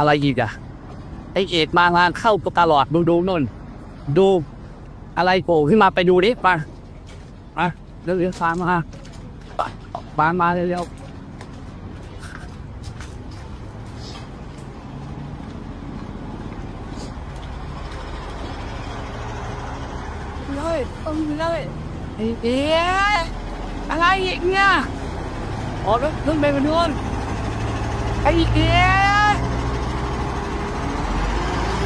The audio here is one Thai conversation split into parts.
อะไรอีกอะไอเอกมางานเข้าก็ตลอดดูดูนนดูอะไรโผล่ขึ้นมาไปดูดิมามาเร็วเร็วตามมาตามมาเร็วเลยต้องเลยไอ้เอ๊ะอะไรอีกเนี่ยอ๋อรถขึ้นไปบนนู้นไอ้เอ๊ะ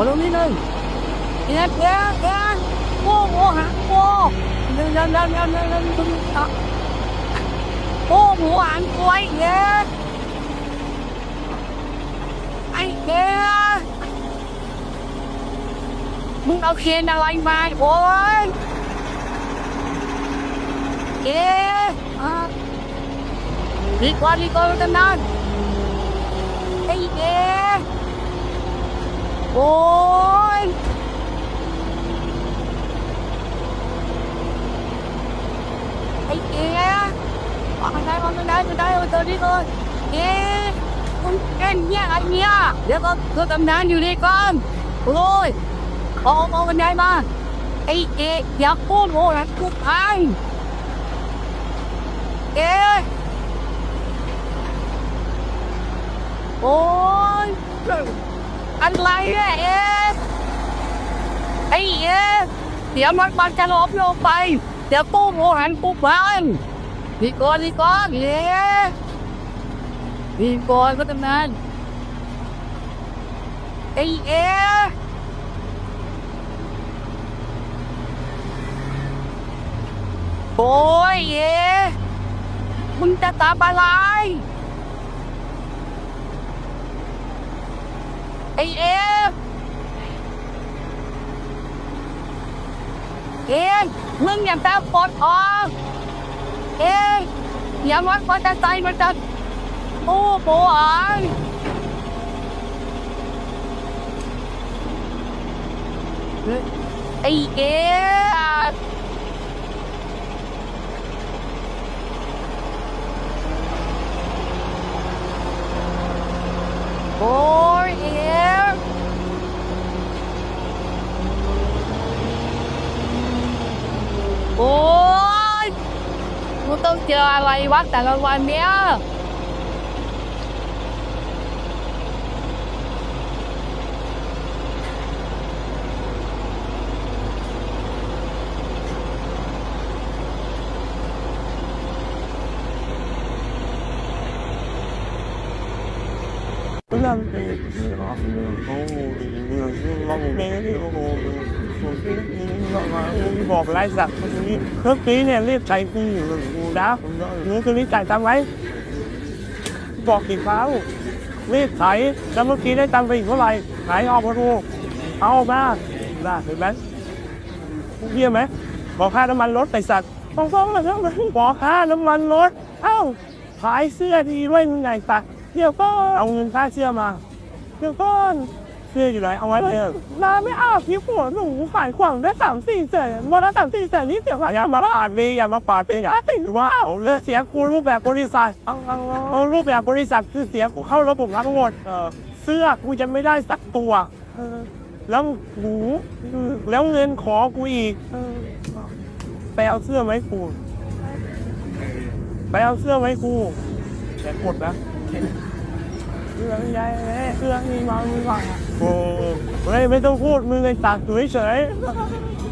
มาลงนี่เลยเหี้ยเหี้ยเหี้ยโอ้โหหาโอ้เดินเดินเดินเดินเดินเดินเดินอะโอ้หมูหันกล้วยเหี้ยไอ้เหี้ยมึงเอาเคนอะไรมาโอ้ยเอ๊ะอะดีกว่าดีกว่าตั้งนานไอ้เอ๊ะ โอ้ยไอ้เอ๊ะวางได้วางได้วางได้วางตัวนี้ก่อนเอ๊ะคุณเอ็นเนี่ยไอ้ อตำนานอยู่นี่ก่อนโอ้ยเอาเอากันได้มาไอ้เอ๊ะเอ๊ะโอ้ยอะไรเอ๊ะไอ้เอ๊ะเดี๋ยวมันมันจะลบลงไป เดี๋ยวตู้โมหันปุ๊บมันนี่ก่อนนี่ก่อนเอ๊ะนี่ก่อนก็ตำนานไอ้เอ๊ะโอ้ยเอ๊ะมึงจะตามอะไร ไอเอฟเอ๊ะมึงอย่าตามปลดออกเอ๊ะอย่ามันมันจะใจมันจะโอ้โหอ่านไอเอ๊ะ โอ้ยเอ๋โอ้ย กูต้องเจออะไรวะแต่ละวันเนี้ยบอกไรถปีเมื่อกี้เนี่ยรีบใช้กูอยู่กูนะเงินคืนนี้จ่ายตังค์ไว้ บอกกี่ครั้งรีบไถแล้วเมื่อกี้ได้ตังค์ไปอีกเท่าไหร่ไหนออกมาดูเอามาได้เห็นไหมเยี่ยมไหมบอกค่าน้ำมันรถไต่สัตว์ฟ้องฟ้องมาแล้วบอกค่าน้ำมันรถเอ้าขายเสื้อดีไว้มึงไงสัตว์เดี๋ยวก็เอาเงินค่าเสื้อมาเดี๋ยวก่อน เสื้ออยู่ไหนเอาไว้เลยน้าไม่อาบพี่ผัวหนูขายขวางได้สามสี่แสนวันละสามสี่แสนนี่เสียขายอย่ามาปาดเลยอย่ามาปาดเป็นอย่าติว่าเอาเลยเสียกูรูปแบบบริษัทเอาเอารูปแบบบริษัทคือเสียกูเข้าระบบทั้งหมดเออเสื้อกูจะไม่ได้สักตัวเออแล้วหูแล้วเงินขอกูอีกเออไปเอาเสื้อไหมกูไปเอาเสื้อไหมกูแต่กดนะ เครื่องใหญ่เลยเรื่องนี้มามึงก่อนโอ้เฮ้ยไม่ต้องพูดมึงเลยตักอยู่เฉย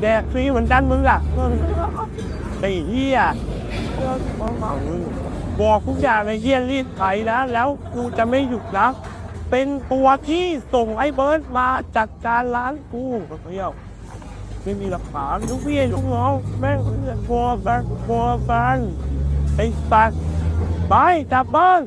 แดกฟรีเหมือนกันมึงอะไอ้เหี้ยบอกทุกอย่างในเหี้ยรีดไถนะแล้วกูจะไม่หยุดนะเป็นตัวที่ส่งไอ้เบิร์ดมาจัดการร้านกูเที่ยวไม่มีหลักฐานทุกพี่ทุกน้องแม่งเพื่อนพัวแบนพัวแบนไอ้สัตว์ไปกลับบ้าน